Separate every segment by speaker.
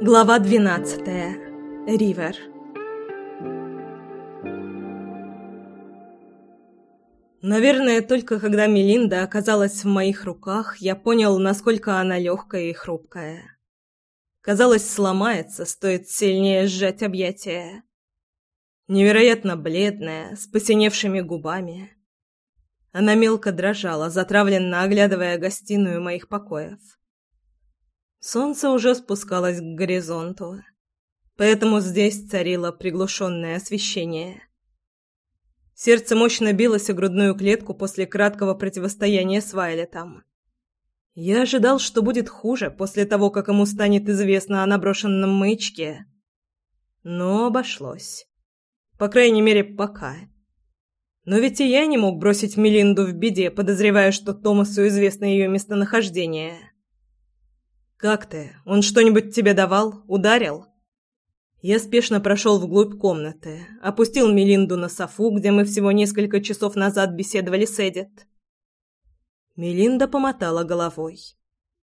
Speaker 1: Глава двенадцатая. Ривер. Наверное, только когда Мелинда оказалась в моих руках, я понял, насколько она легкая и хрупкая. Казалось, сломается, стоит сильнее сжать объятия. Невероятно бледная, с посиневшими губами. Она мелко дрожала, затравленно оглядывая гостиную моих покоев. Солнце уже спускалось к горизонту, поэтому здесь царило приглушенное освещение. Сердце мощно билось о грудную клетку после краткого противостояния с Вайлетом. Я ожидал, что будет хуже после того, как ему станет известно о наброшенном маячке. Но обошлось. По крайней мере, пока. Но ведь и я не мог бросить Мелинду в беде, подозревая, что Томасу известно ее местонахождение. «Как ты? Он что-нибудь тебе давал? Ударил?» Я спешно прошел вглубь комнаты, опустил Мелинду на софу, где мы всего несколько часов назад беседовали с Эдит. Мелинда помотала головой,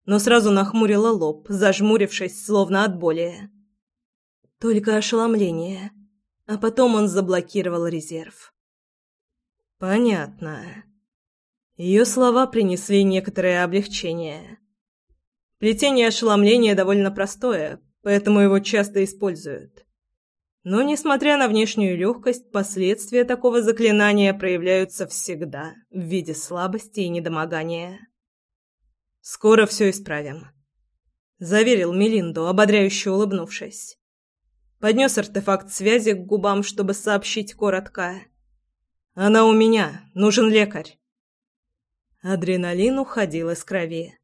Speaker 1: но сразу нахмурила лоб, зажмурившись, словно от боли. Только ошеломление, а потом он заблокировал резерв. «Понятно». Ее слова принесли некоторое облегчение. Плетение ошеломления довольно простое, поэтому его часто используют. Но, несмотря на внешнюю легкость, последствия такого заклинания проявляются всегда в виде слабости и недомогания. «Скоро все исправим», — заверил Мелинду, ободряюще улыбнувшись. Поднес артефакт связи к губам, чтобы сообщить коротко. «Она у меня. Нужен лекарь». Адреналин уходил из крови.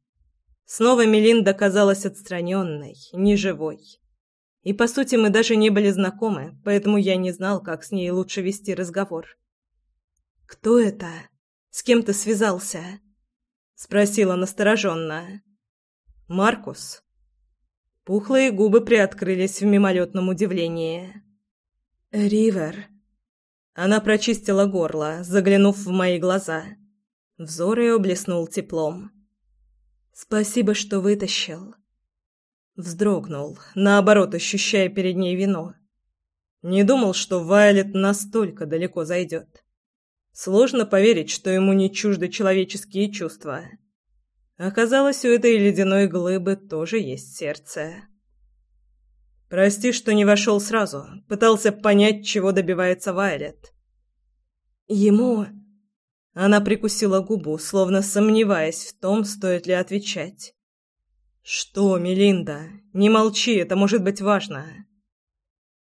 Speaker 1: Снова Мелинда казалась отстраненной, неживой. И, по сути, мы даже не были знакомы, поэтому я не знал, как с ней лучше вести разговор. «Кто это? С кем ты связался?» — спросила настороженно. «Маркус». Пухлые губы приоткрылись в мимолетном удивлении. «Ривер». Она прочистила горло, заглянув в мои глаза. Взор ее блеснул теплом. Спасибо, что вытащил. Вздрогнул, наоборот, ощущая перед ней вино. Не думал, что Вайлет настолько далеко зайдет. Сложно поверить, что ему не чужды человеческие чувства. Оказалось, у этой ледяной глыбы тоже есть сердце. Прости, что не вошел сразу. Пытался понять, чего добивается Вайлет. Ему она прикусила губу, словно сомневаясь в том, стоит ли отвечать. «Что, Мелинда? Не молчи, это может быть важно».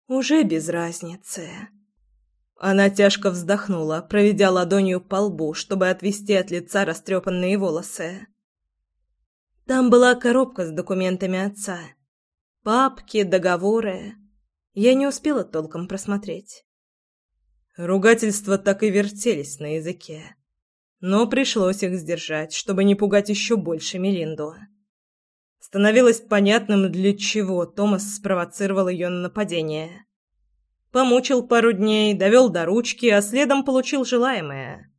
Speaker 1: «Уже без разницы». Она тяжко вздохнула, проведя ладонью по лбу, чтобы отвести от лица растрепанные волосы. Там была коробка с документами отца. Папки, договоры. Я не успела толком просмотреть. Ругательства так и вертелись на языке. Но пришлось их сдержать, чтобы не пугать еще больше Мелинду. Становилось понятным, для чего Томас спровоцировал ее на нападение. Помучил пару дней, довел до ручки, а следом получил желаемое.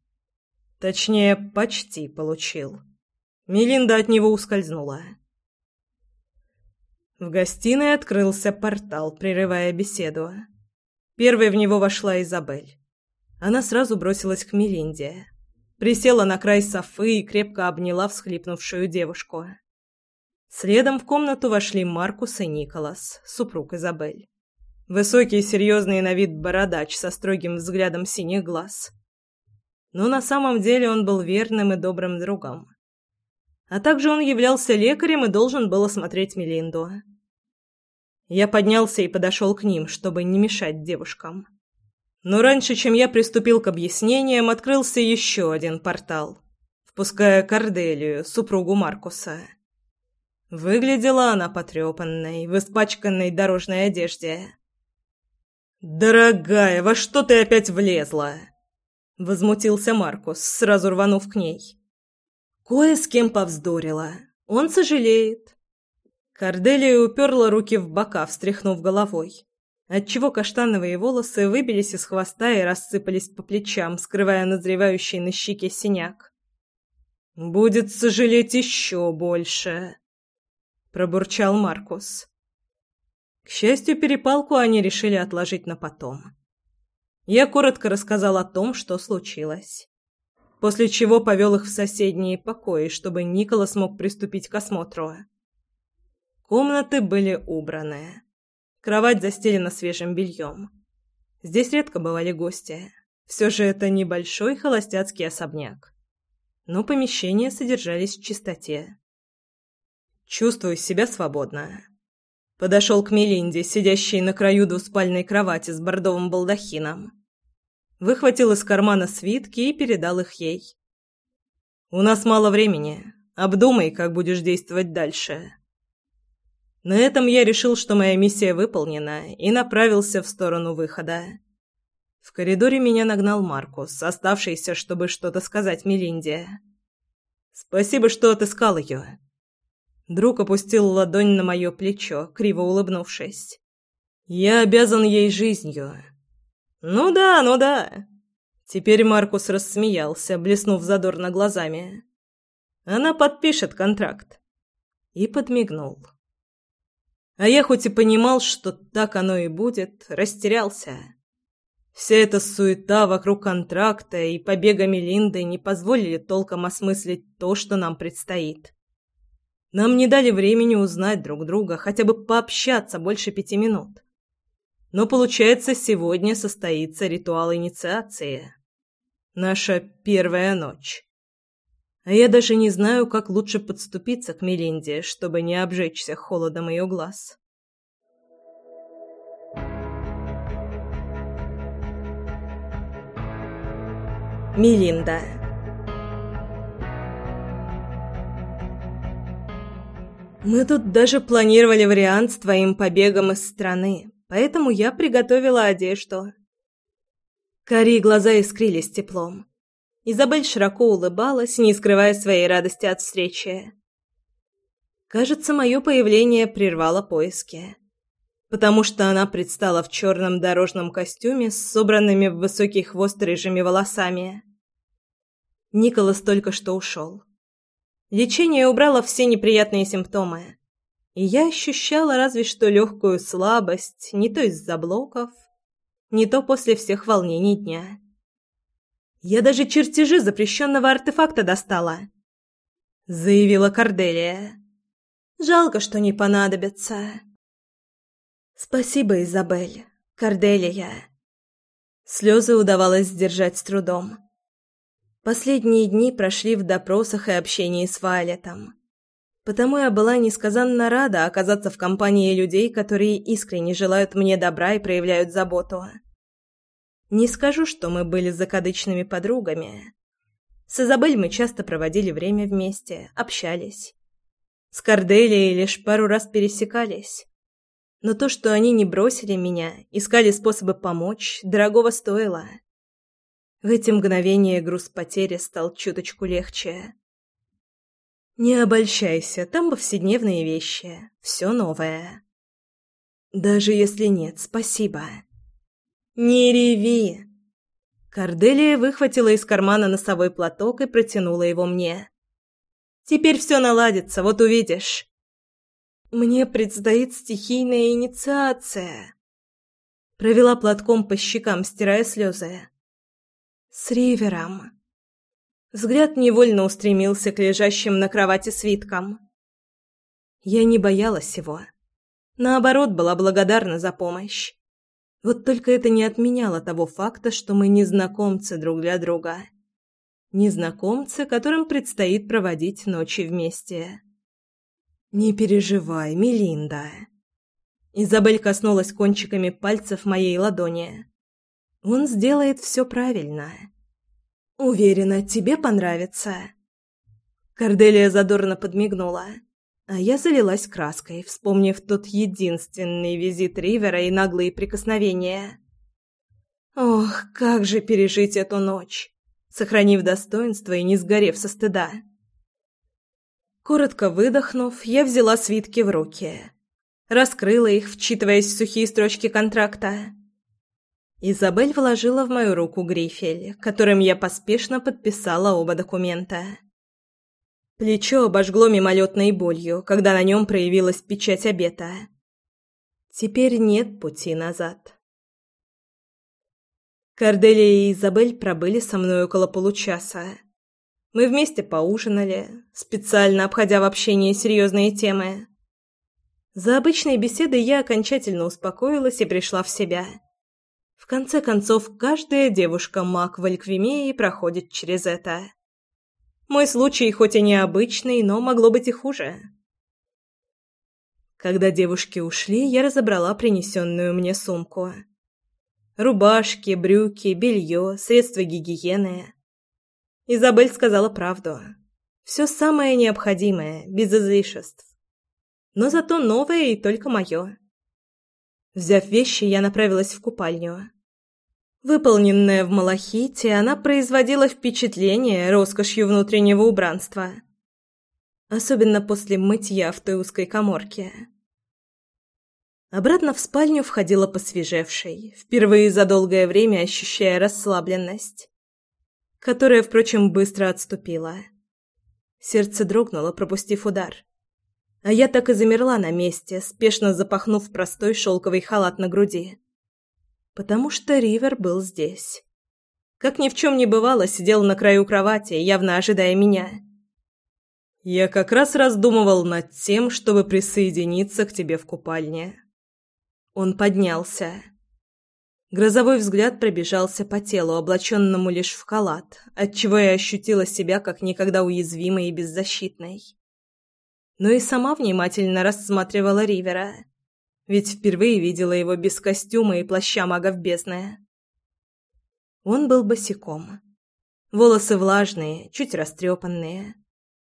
Speaker 1: Точнее, почти получил. Мелинда от него ускользнула. В гостиной открылся портал, прерывая беседу. Первой в него вошла Изабель. Она сразу бросилась к Мелинде. Присела на край софы и крепко обняла всхлипнувшую девушку. Следом в комнату вошли Маркус и Николас, супруг Изабель. Высокий, серьезный на вид бородач со строгим взглядом синих глаз. Но на самом деле он был верным и добрым другом. А также он являлся лекарем и должен был осмотреть Мелинду. Я поднялся и подошел к ним, чтобы не мешать девушкам. Но раньше, чем я приступил к объяснениям, открылся еще один портал, впуская Корделию, супругу Маркуса. Выглядела она потрепанной, в испачканной дорожной одежде. «Дорогая, во что ты опять влезла?» Возмутился Маркус, сразу рванув к ней. «Кое с кем повздорила. Он сожалеет. Корделия уперла руки в бока, встряхнув головой, отчего каштановые волосы выбились из хвоста и рассыпались по плечам, скрывая назревающий на щеке синяк. «Будет сожалеть еще больше», — пробурчал Маркус. К счастью, перепалку они решили отложить на потом. Я коротко рассказал о том, что случилось. После чего повел их в соседние покои, чтобы Никола смог приступить к осмотру. Комнаты были убраны. Кровать застелена свежим бельем. Здесь редко бывали гости. Все же это небольшой холостяцкий особняк. Но помещения содержались в чистоте. Чувствую себя свободно. Подошел к Мелинде, сидящей на краю двуспальной кровати с бордовым балдахином. Выхватил из кармана свитки и передал их ей. «У нас мало времени. Обдумай, как будешь действовать дальше». На этом я решил, что моя миссия выполнена, и направился в сторону выхода. В коридоре меня нагнал Маркус, оставшийся, чтобы что-то сказать Мелинде. «Спасибо, что отыскал ее». Друг опустил ладонь на мое плечо, криво улыбнувшись. «Я обязан ей жизнью». «Ну да, ну да». Теперь Маркус рассмеялся, блеснув задорно глазами. «Она подпишет контракт». И подмигнул. А я хоть и понимал, что так оно и будет, растерялся. Вся эта суета вокруг контракта и побега Мелинды не позволили толком осмыслить то, что нам предстоит. Нам не дали времени узнать друг друга, хотя бы пообщаться больше пяти минут. Но получается, сегодня состоится ритуал инициации. Наша первая ночь. А я даже не знаю, как лучше подступиться к Мелинде, чтобы не обжечься холодом ее глаз. Мелинда Мы тут даже планировали вариант с твоим побегом из страны, поэтому я приготовила одежду. Карие глаза искрились теплом. Изабель широко улыбалась, не скрывая своей радости от встречи. Кажется, мое появление прервало поиски, потому что она предстала в черном дорожном костюме с собранными в высокий хвост рыжими волосами. Николас только что ушел. Лечение убрало все неприятные симптомы, и я ощущала разве что легкую слабость, не то из-за блоков, не то после всех волнений дня. Я даже чертежи запрещенного артефакта достала, заявила Корделия. Жалко, что не понадобится. Спасибо, Изабель, Корделия. Слезы удавалось сдержать с трудом. Последние дни прошли в допросах и общении с Вайлетом. Потому я была несказанно рада оказаться в компании людей, которые искренне желают мне добра и проявляют заботу. Не скажу, что мы были закадычными подругами. С Изабель мы часто проводили время вместе, общались. С Корделией лишь пару раз пересекались. Но то, что они не бросили меня, искали способы помочь, дорогого стоило. В эти мгновения груз потери стал чуточку легче. Не обольщайся, там повседневные вещи, все новое. Даже если нет, спасибо. «Не реви!» Корделия выхватила из кармана носовой платок и протянула его мне. «Теперь все наладится, вот увидишь». «Мне предстоит стихийная инициация», — провела платком по щекам, стирая слезы. «С Ривером». Взгляд невольно устремился к лежащим на кровати свиткам. Я не боялась его. Наоборот, была благодарна за помощь. Вот только это не отменяло того факта, что мы незнакомцы друг для друга. Незнакомцы, которым предстоит проводить ночи вместе. «Не переживай, Мелинда». Изабель коснулась кончиками пальцев моей ладони. «Он сделает все правильно. Уверена, тебе понравится». Корделия задорно подмигнула. А я залилась краской, вспомнив тот единственный визит Ривера и наглые прикосновения. Ох, как же пережить эту ночь, сохранив достоинство и не сгорев со стыда. Коротко выдохнув, я взяла свитки в руки. Раскрыла их, вчитываясь в сухие строчки контракта. Изабель вложила в мою руку грифель, которым я поспешно подписала оба документа. Плечо обожгло мимолетной болью, когда на нем проявилась печать обета. Теперь нет пути назад. Корделия и Изабель пробыли со мной около получаса. Мы вместе поужинали, специально обходя в общении серьезные темы. За обычной беседой я окончательно успокоилась и пришла в себя. В конце концов, каждая девушка-маг в Альквимеи проходит через это. Мой случай хоть и необычный, но могло быть и хуже. Когда девушки ушли, я разобрала принесенную мне сумку. Рубашки, брюки, белье, средства гигиены. Изабель сказала правду. Все самое необходимое, без излишеств. Но зато новое и только мое. Взяв вещи, я направилась в купальню. Выполненная в малахите, она производила впечатление роскошью внутреннего убранства. Особенно после мытья в той узкой коморке. Обратно в спальню входила посвежевшей, впервые за долгое время ощущая расслабленность, которая, впрочем, быстро отступила. Сердце дрогнуло, пропустив удар. А я так и замерла на месте, спешно запахнув простой шелковый халат на груди. Потому что Ривер был здесь. Как ни в чем не бывало, сидел на краю кровати, явно ожидая меня. «Я как раз раздумывал над тем, чтобы присоединиться к тебе в купальне», он поднялся. Грозовой взгляд пробежался по телу, облаченному лишь в халат, отчего я ощутила себя как никогда уязвимой и беззащитной. Но и сама внимательно рассматривала Ривера, ведь впервые видела его без костюма и плаща магов бездны. Он был босиком. Волосы влажные, чуть растрепанные,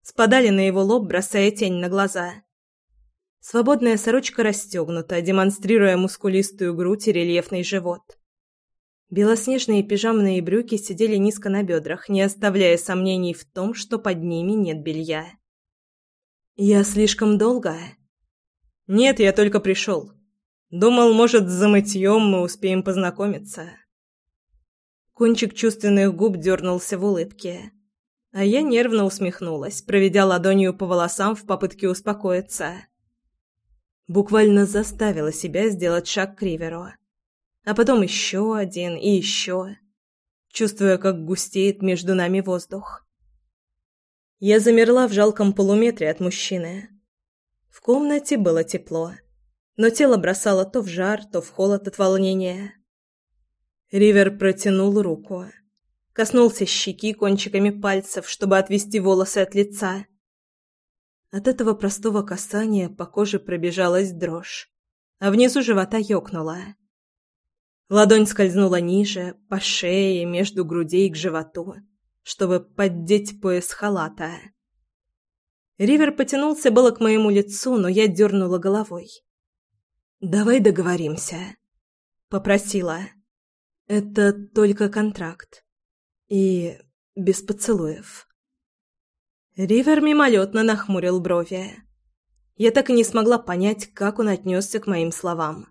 Speaker 1: спадали на его лоб, бросая тень на глаза. Свободная сорочка расстегнута, демонстрируя мускулистую грудь и рельефный живот. Белоснежные пижамные брюки сидели низко на бедрах, не оставляя сомнений в том, что под ними нет белья. «Я слишком долго?» «Нет, я только пришел. Думал, может, за мытьем мы успеем познакомиться». Кончик чувственных губ дернулся в улыбке, а я нервно усмехнулась, проведя ладонью по волосам в попытке успокоиться. Буквально заставила себя сделать шаг к Риверу. А потом еще один и еще, чувствуя, как густеет между нами воздух. Я замерла в жалком полуметре от мужчины. В комнате было тепло, но тело бросало то в жар, то в холод от волнения. Ривер протянул руку, коснулся щеки кончиками пальцев, чтобы отвести волосы от лица. От этого простого касания по коже пробежалась дрожь, а внизу живота ёкнула. Ладонь скользнула ниже, по шее, между грудей к животу, чтобы поддеть пояс халата. Ривер потянулся было к моему лицу, но я дернула головой. «Давай договоримся», — попросила. «Это только контракт. И без поцелуев». Ривер мимолетно нахмурил брови. Я так и не смогла понять, как он отнесся к моим словам.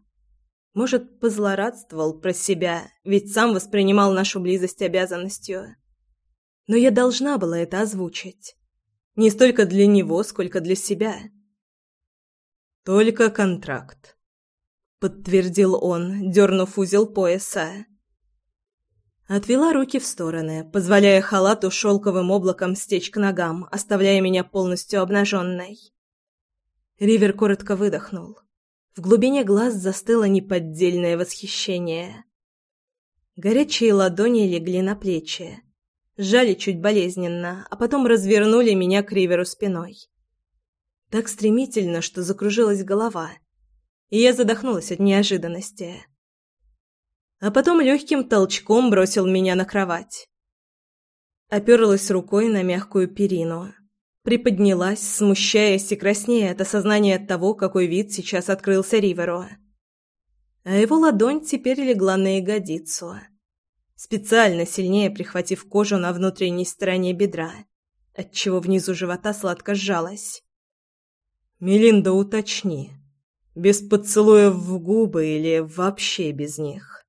Speaker 1: Может, позлорадствовал про себя, ведь сам воспринимал нашу близость обязанностью. Но я должна была это озвучить. Не столько для него, сколько для себя. «Только контракт», — подтвердил он, дернув узел пояса. Отвела руки в стороны, позволяя халату шелковым облаком стечь к ногам, оставляя меня полностью обнаженной. Ривер коротко выдохнул. В глубине глаз застыло неподдельное восхищение. Горячие ладони легли на плечи, сжали чуть болезненно, а потом развернули меня к Риверу спиной. Так стремительно, что закружилась голова, и я задохнулась от неожиданности а потом легким толчком бросил меня на кровать. Оперлась рукой на мягкую перину. Приподнялась, смущаясь и краснея от осознания того, какой вид сейчас открылся Риверу. А его ладонь теперь легла на ягодицу, специально сильнее прихватив кожу на внутренней стороне бедра, отчего внизу живота сладко сжалась. «Мелинда, уточни, без поцелуев в губы или вообще без них?»